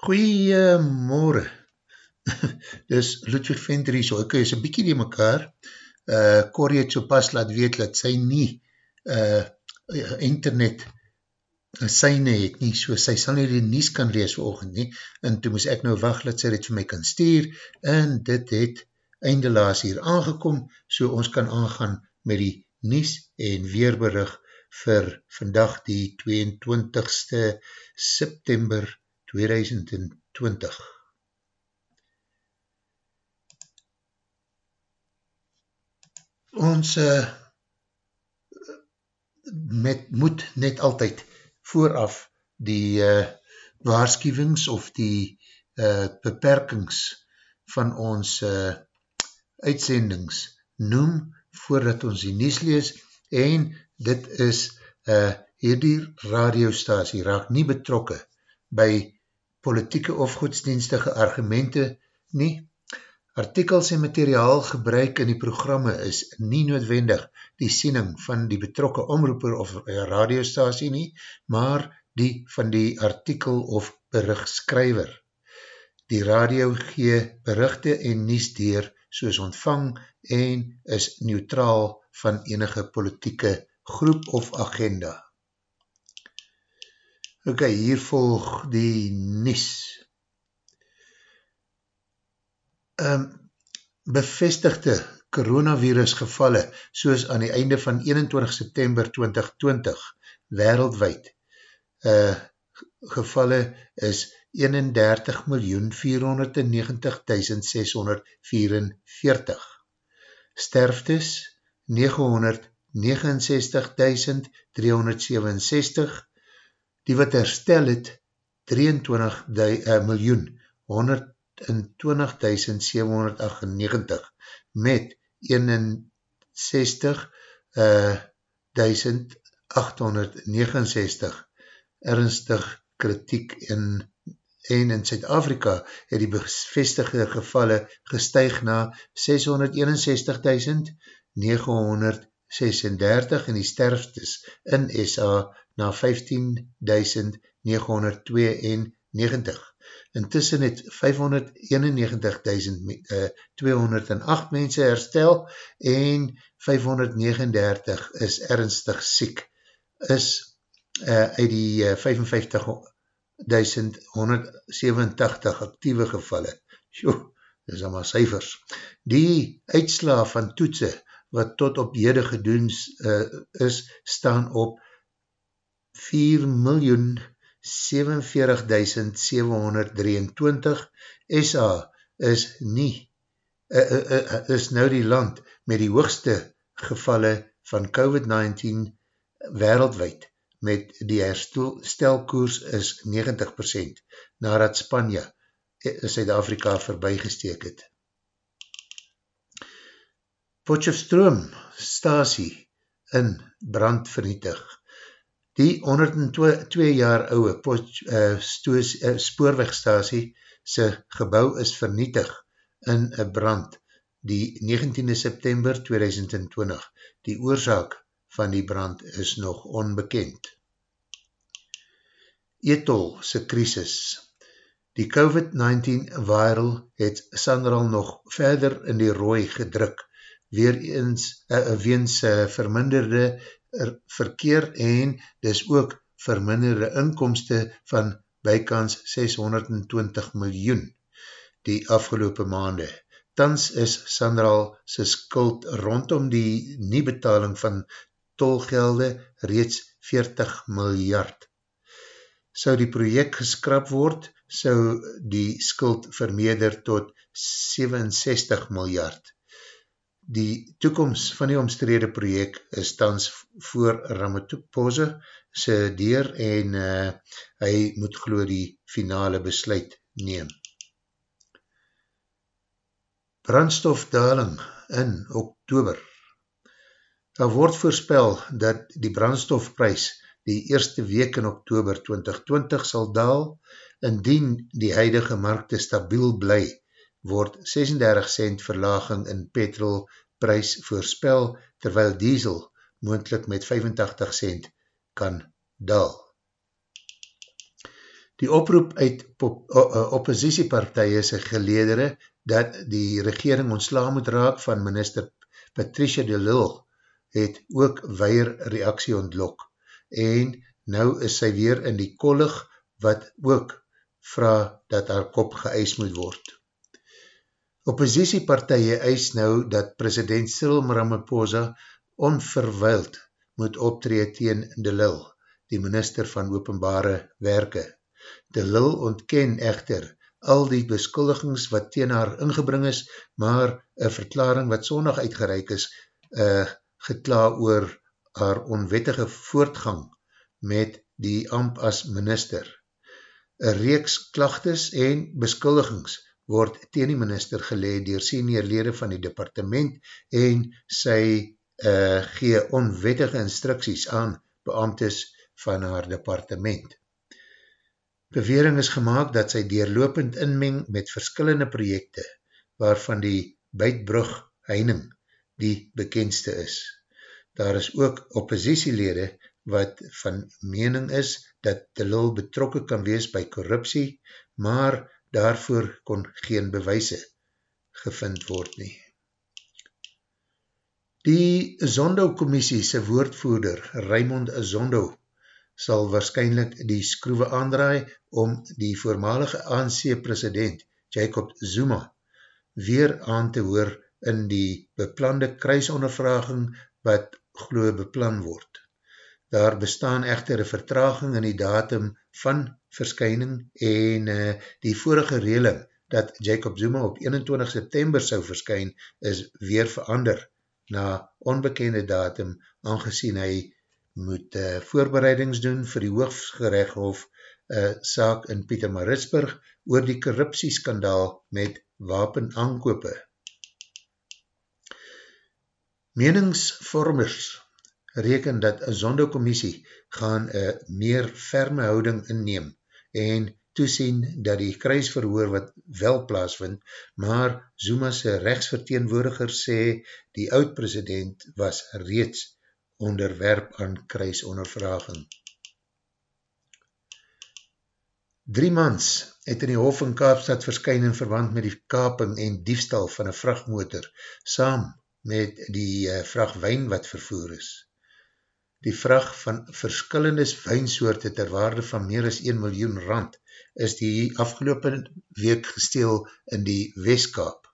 Goeiemorgen, dis Ludwig Venter hier so, ek is een bykie die mekaar, uh, Corrie het so pas laat weet dat sy nie uh, internet syne het nie, so sy sal nie die nies kan lees vir oogend nie, en toe moes ek nou wacht dat sy dit vir my kan stuur, en dit het eindelaas hier aangekom, so ons kan aangaan met die nies en weerberig vir vandag die 22ste September 2020. Ons uh, met, moet net altyd vooraf die uh, waarschuwings of die uh, beperkings van ons uh, uitsendings noem voordat ons die nies lees en dit is uh, hierdie radiostasie raak nie betrokke by politieke of godsdienstige argumente nie. Artikels en materiaal gebruik in die programme is nie noodwendig die siening van die betrokke omroeper of radiostasie nie, maar die van die artikel of berichtskryver. Die radio gee berichte en nies dier soos ontvang en is neutraal van enige politieke groep of agenda. Ok, hier volg die nies. Um, bevestigde coronavirus gevalle soos aan die einde van 21 September 2020 wereldwijd. Uh, gevalle is 31.490.644 sterftes 969.367 die wat herstel het 23 miljoen 120.798 met 61.869 uh, ernstig kritiek in en in Zuid-Afrika het die bevestigde gevalle gestuig na 661.936 en die sterftes in SA na 15.992. Intussen het 591.208 mense herstel en 539 is ernstig siek, is uh, uit die eh, uh, 55.187 actieve gevalle. Sjoe, dis allemaal cijfers. Die uitsla van toetsen wat tot op hede gedoens uh, is, staan op 2.0 4.047.723 SA is nie uh, uh, uh, is nou die land met die hoogste gevalle van COVID-19 wereldwijd met die herstelkoers is 90% nadat Spanje eh, Suid-Afrika voorbijgesteek het. Potjefstroom stasie in brand vernietig. Die 102 jaar ouwe uh, uh, spoorwegstasie sy gebouw is vernietig in een brand die 19 September 2020. Die oorzaak van die brand is nog onbekend. Etol sy krisis Die COVID-19 viral het Sandral nog verder in die rooi gedruk, weer eens uh, weens uh, verminderde verkeer en dis ook verminderde inkomste van bykans 620 miljoen die afgelopen maande. Tans is Sandral sy skuld rondom die nie betaling van tolgelde reeds 40 miljard. Sou die project geskrap word, sou die skuld vermeerder tot 67 miljard. Die toekomst van die omstrede project is tans voor Ramaphosa sy deur en uh, hy moet geloof die finale besluit neem. Brandstofdaling in oktober Daar word voorspel dat die brandstofprys die eerste week in oktober 2020 sal daal, indien die huidige markte stabiel bly, word 36 cent verlaging in petrol prys voorspel, terwyl diesel moendlik met 85 cent kan daal. Die oproep uit oppositiepartije sy geledere dat die regering ontslaan moet raak van minister Patricia de Lille het ook weier reaksie ontlok en nou is sy weer in die kollig wat ook vraag dat haar kop geëis moet word. Oppositiepartije eis nou dat president Cyril Ramaphosa onverwild moet optree teen De Lille, die minister van openbare werke. De Lille ontken echter al die beskuldigings wat teen haar ingebring is, maar een verklaring wat sondag uitgereik is, uh, gekla oor haar onwettige voortgang met die amp as minister. Een reeks klachtes en beskuldigings word teen die minister geleid door senior lede van die departement en sy uh, gee onwettige instructies aan beamtes van haar departement. Bewering is gemaakt dat sy deurlopend inmeng met verskillende projekte waarvan die buitbrug heining die bekendste is. Daar is ook oppositielede wat van mening is dat de lul betrokke kan wees by korruptie, maar daarvoor kon geen bewijse gevind word nie. Die Zondo-commissie se woordvoerder, Raymond Zondo, sal waarschijnlijk die skroewe aandraai om die voormalige ANC-president, Jacob Zuma, weer aan te hoor in die beplande kruisondervraging wat glo beplan word. Daar bestaan echter een vertraging in die datum van verskyning en uh, die vorige reling dat Jacob Zuma op 21 September sou verskyn is weer verander na onbekende datum aangezien hy moet uh, voorbereidings doen vir die hoofgerechthof uh, saak in Pieter Maritsburg oor die korruptieskandaal met wapen aankope. Meningsvormers reken dat een zonde-commissie gaan een meer ferme houding inneem en toesien dat die kruisverhoor wat wel plaasvind, maar Zuma's rechtsverteenwoordiger sê die oud-president was reeds onderwerp aan kruisondervraging. Drie mans het in die hof in Kaapstad verskyn in verband met die kaping en diefstal van een vrachtmotor, saam met die uh, vrachtwijn wat vervoer is. Die vracht van verskillende wijnsoorte ter waarde van meer as 1 miljoen rand is die afgelopen week gesteel in die Westkaap.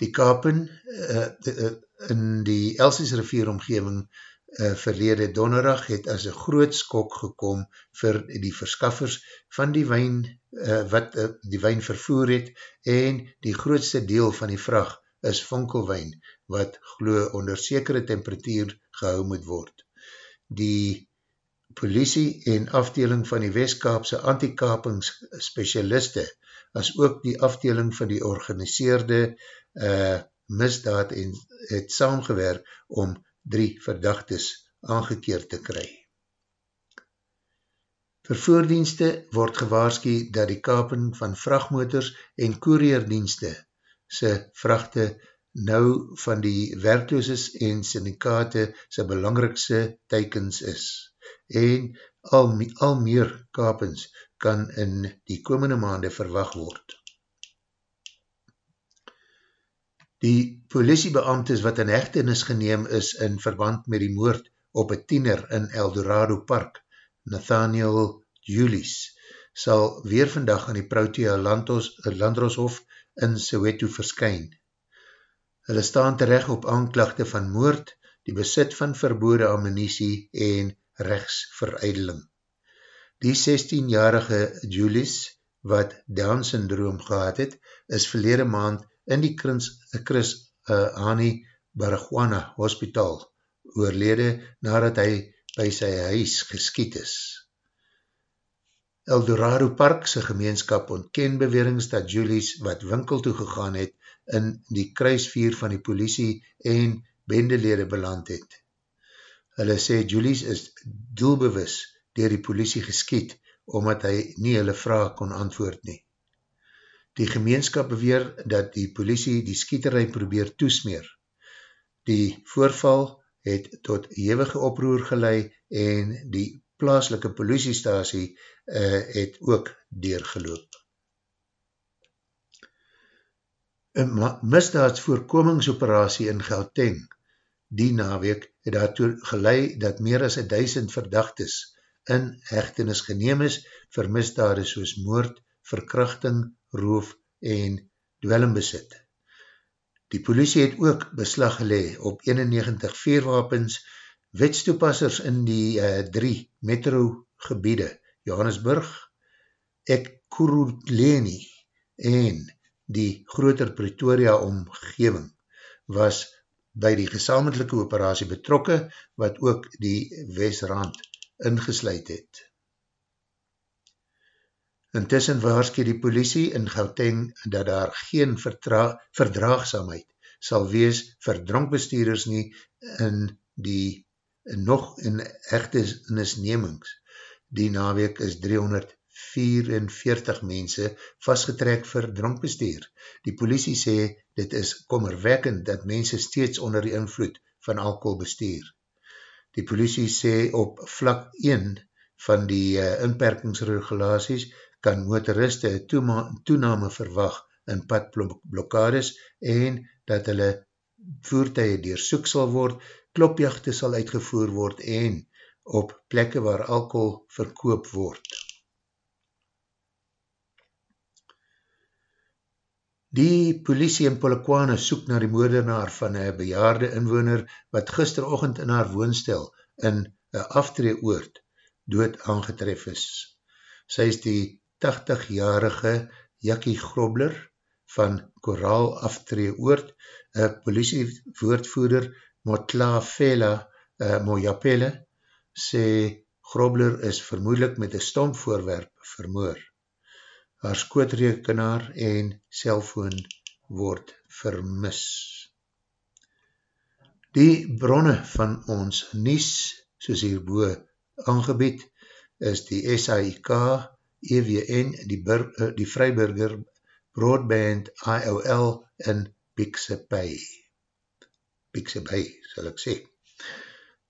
Die kapen uh, uh, in die Elsies rivier omgeving uh, verlede donderdag het as een groot skok gekom vir die verskaffers van die wijn uh, wat uh, die wijn vervoer het en die grootste deel van die vracht is vonkelwijn wat glo onder sekere temperatuur gehou moet word die politie en afdeling van die Westkaapse antikapings-specialiste, as ook die afdeling van die organiseerde uh, misdaad en het saamgewerk om drie verdachtes aangekeerd te kry. Vervoerdienste word gewaarski dat die kaping van vrachtmotors en koerierdienste se vrachte nou van die werklooses en syndikate sy belangrikse teikens is. En al, al meer kapens kan in die komende maande verwacht word. Die politiebeamtes wat in hechtenis geneem is in verband met die moord op een tiener in Eldorado Park, Nathaniel Julies, sal weer vandag aan die Protea Landroshof in Soweto verskyn. Hulle staan terecht op aanklachte van moord, die besit van verbode ammunisie en rechtsveruideling. Die 16-jarige Julius, wat Down-syndroom gehad het, is verlede maand in die Chris, Chris uh, Hani Baraguana hospitaal oorlede nadat hy by sy huis geskiet is. Eldorado Park sy gemeenskap ontken bewerings dat Julius wat winkel toe gegaan het, in die kruisvier van die politie en bendelede beland het. Hulle sê Julius is doelbewus dier die politie geskiet, omdat hy nie hulle vraag kon antwoord nie. Die gemeenskap beweer dat die politie die skieterij probeer toesmeer. Die voorval het tot hevige oproer gelei en die plaaslike politiestasie uh, het ook deurgeloop. Een misdaadsvoorkomingsoperatie in Gauteng die naweek het daartoe gelei dat meer as 1000 verdachtes in hechtenis geneem is vir misdaade soos moord, verkrachting, roof en dwellingbesit. Die politie het ook beslag gelee op 91 veerwapens, wetstoepassers in die uh, drie metro gebiede, Johannesburg, Ekurhuleni en die groter Pretoria omgeving was by die gesamentlijke operatie betrokke wat ook die Wesrand ingesluid het. Intussen waarske die politie in Gauteng dat daar geen verdraagsamheid sal wees vir dronkbestuurders nie in die nog in echte nisnemings. Die naweek is 44 mense vastgetrek vir drankbestuur. Die politie sê dit is kommerwekkend dat mense steeds onder die invloed van alcohol bestuur. Die politie sê op vlak 1 van die uh, inperkingsregulaties kan motoriste toename verwag in padblokkades en dat hulle voertuie deursoek sal word, klopjachte sal uitgevoer word en op plekke waar alcohol verkoop word. Die politie in Polokwane soek na die moordenaar van een bejaarde inwoner wat gisterochtend in haar woonstel in een aftreeoord dood aangetref is. Sy is die 80-jarige Jackie Grobler van Koraal aftreeoord, een politievoortvoerder Motla Fela uh, Mojapele, sê Grobler is vermoedelijk met een stompvoorwerp vermoor haar skootrekenaar en cellfoon word vermis. Die bronne van ons nies, soos hierboe aangebied, is die SAIK, EWN, die, Bur eh, die Vryburger Broadband IOL in Pixabay. Pixabay, sal ek sê.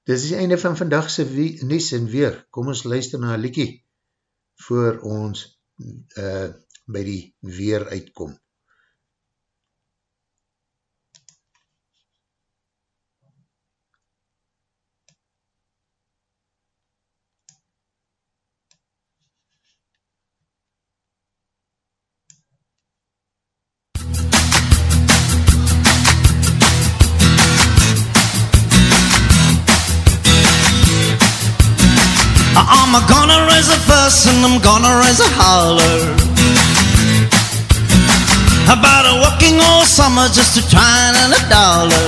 Dit is die einde van vandagse nies en weer. Kom ons luister na Likie voor ons uh, by die weer uitkom. I'm gonna raise a fuss and I'm gonna raise a holler. About a working all summer just to try and earn a dollar.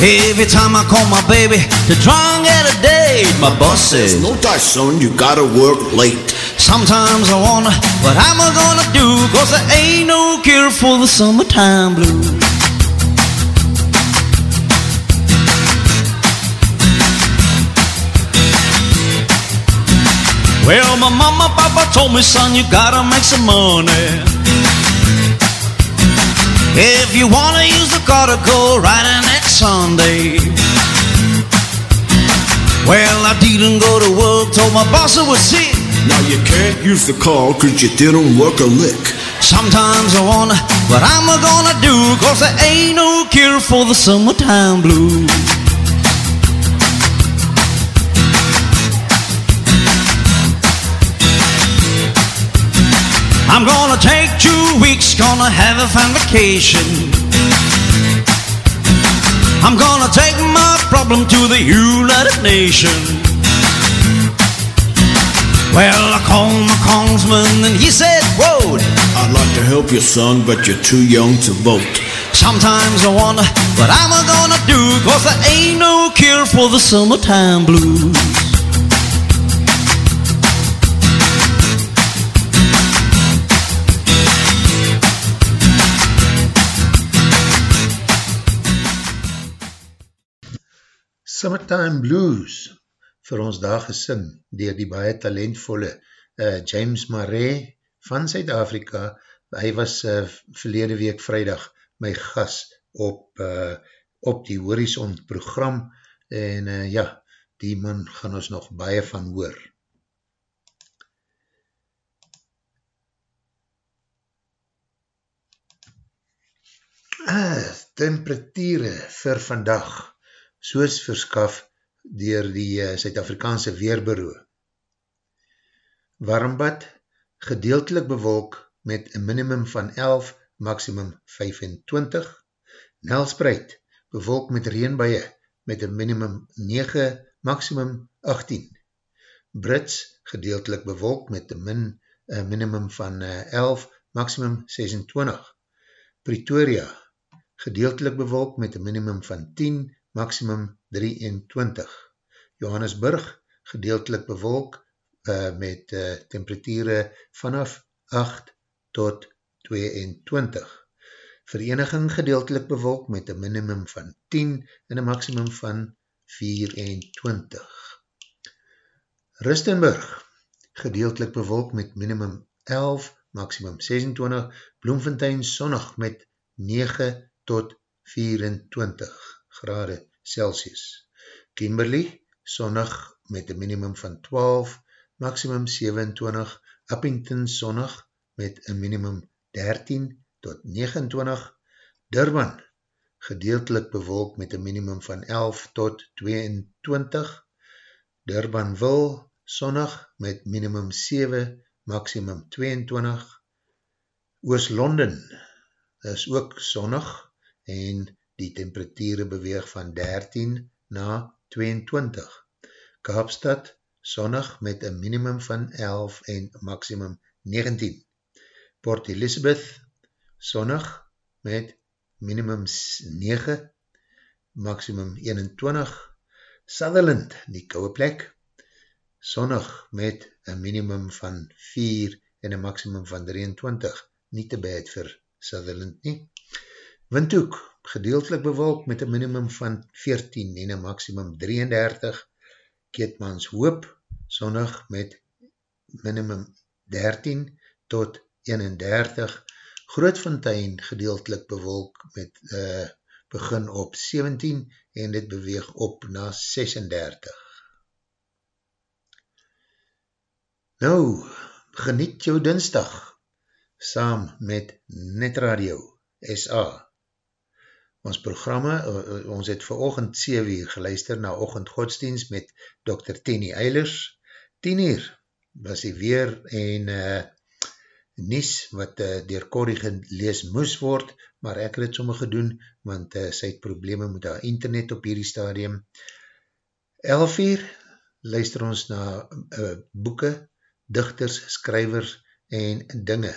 Every time I call my baby to try and get a date My boss says No die son, you gotta work late. Sometimes I wonder what am I gonna do Cause there ain't no cure for the summertime blues Well, my mama, papa told me, son, you gotta make some money. If you wanna use the car to go riding next Sunday. Well, I didn't go to work, told my boss I was sick. Now you can't use the car cause you didn't work a lick. Sometimes I wonder what I'm gonna do, cause there ain't no cure for the summertime blues. I'm gonna take two weeks, gonna have a fun vacation. I'm gonna take my problem to the United Nations. Well, I called my congressman and he said, Whoa, I'd like to help you, son, but you're too young to vote. Sometimes I wonder what I'm gonna do, cause there ain't no cure for the summertime blues. Summertime Blues vir ons daar gesing dier die baie talentvolle uh, James Marais van Zuid-Afrika. Hy was uh, verlede week vrijdag my gas op, uh, op die Horizon program en uh, ja, die man gaan ons nog baie van hoor. Ah, temperatuur vir vandag soos verskaf dier die uh, Suid-Afrikaanse Weerbureau. Warmbad, gedeeltelik bewolk met een minimum van 11, maximum 25. Nelspreid, bewolk met reenbuie met een minimum 9, maximum 18. Brits, gedeeltelik bewolk met een min, minimum van 11, maximum 26. Pretoria, gedeeltelik bewolk met een minimum van 10, maximum 23. Johannesburg, gedeeltelik bewolk uh, met uh, temperatuur vanaf 8 tot 22. Vereniging gedeeltelik bewolk met een minimum van 10 en een maximum van 24. Rustenburg, gedeeltelik bewolk met minimum 11, maximum 26, Bloemfontein sonnig met 9 tot 24 grade Celsius. Kimberley, sonnig met een minimum van 12, maximum 27, Uppington sonnig met een minimum 13 tot 29, Durban, gedeeltelik bewolk met een minimum van 11 tot 22, Durbanville, sonnig met minimum 7, maximum 22, Oos-London, is ook sonnig en die temperatuur beweeg van 13 na 22. Kaapstad, sonnig met een minimum van 11 en maximum 19. Port Elizabeth, sonnig met minimum 9, maximum 21. Sutherland, die kouwe plek, sonnig met een minimum van 4 en een maximum van 23. Nie te bad vir Sutherland nie. Windhoek, gedeeltelik bewolk met een minimum van 14 en een maximum 33. Keetmans Hoop, sonnig met minimum 13 tot 31. Grootfontein, gedeeltelik bewolk met uh, begin op 17 en dit beweeg op na 36. Nou, geniet jou dinsdag saam met Netradio SA ons programme, uh, ons het vir ochend 7 uur geluister na ochend godsdienst met Dr. Tini Eilers. 10 uur was hy weer en uh, Nies wat uh, dier Corrie gelees moes word, maar ek het het somme gedoen, want uh, sy het probleme met haar internet op hierdie stadium. 11 uur luister ons na uh, boeken, dichters, skrywers en dinge,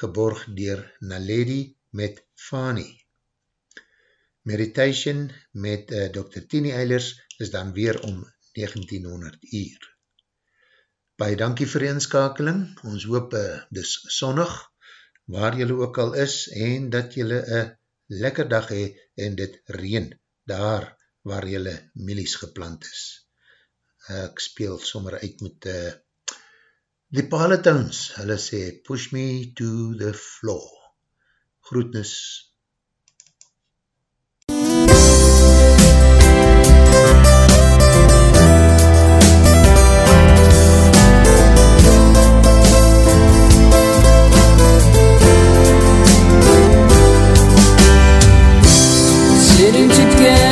geborg dier Naledi met Fani. Meditation met uh, Dr. Tini Eilers is dan weer om 1900 uur. Baie dankie vir die inskakeling, ons hoop uh, dis sonnig, waar jylle ook al is, en dat jylle een lekker dag hee, en dit reen daar waar jylle milies geplant is. Ek speel sommer uit met uh, die Palatowns, hulle sê, push me to the floor. Groetnis, you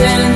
watching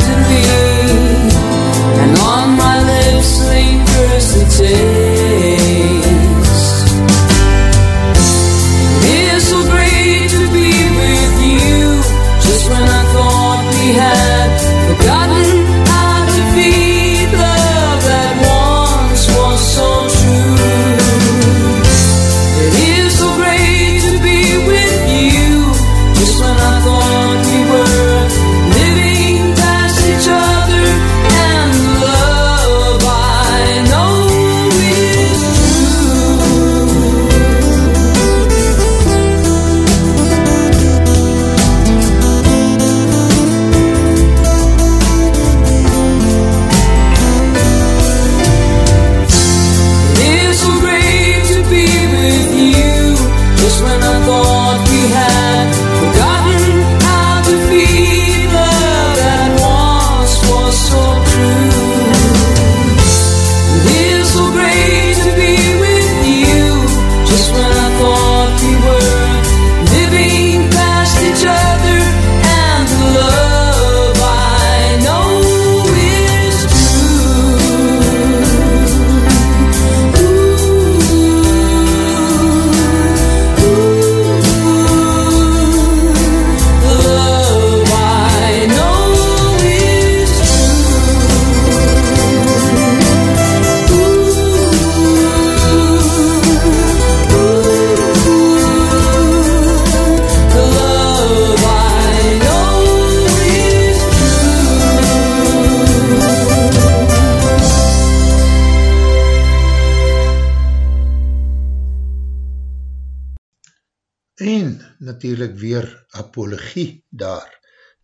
natuurlijk weer apologie daar.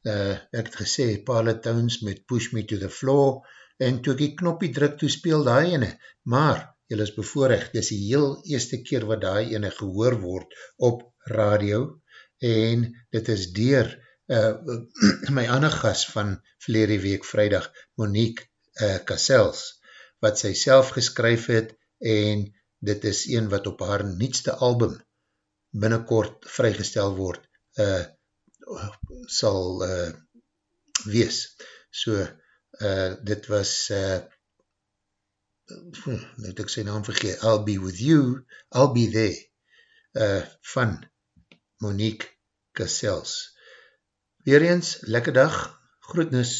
Uh, ek het gesê, Paula Towns met Push Me to the Floor, en toe ek die knoppie druk, toe speel die ene, maar, jy is bevoorrecht, dit is die heel eerste keer wat die ene gehoor word op radio, en dit is dier uh, my ander gas van verlede week vrijdag, Monique uh, Cassels, wat sy self geskryf het, en dit is een wat op haar nietste album binnenkort vrygestel word, uh, sal uh, wees. So, uh, dit was, uh, net ek sy naam vergeet, I'll be with you, I'll be there, uh, van Monique Cassels. Weer eens, lekker dag, groetnis.